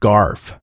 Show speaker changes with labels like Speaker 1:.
Speaker 1: scarf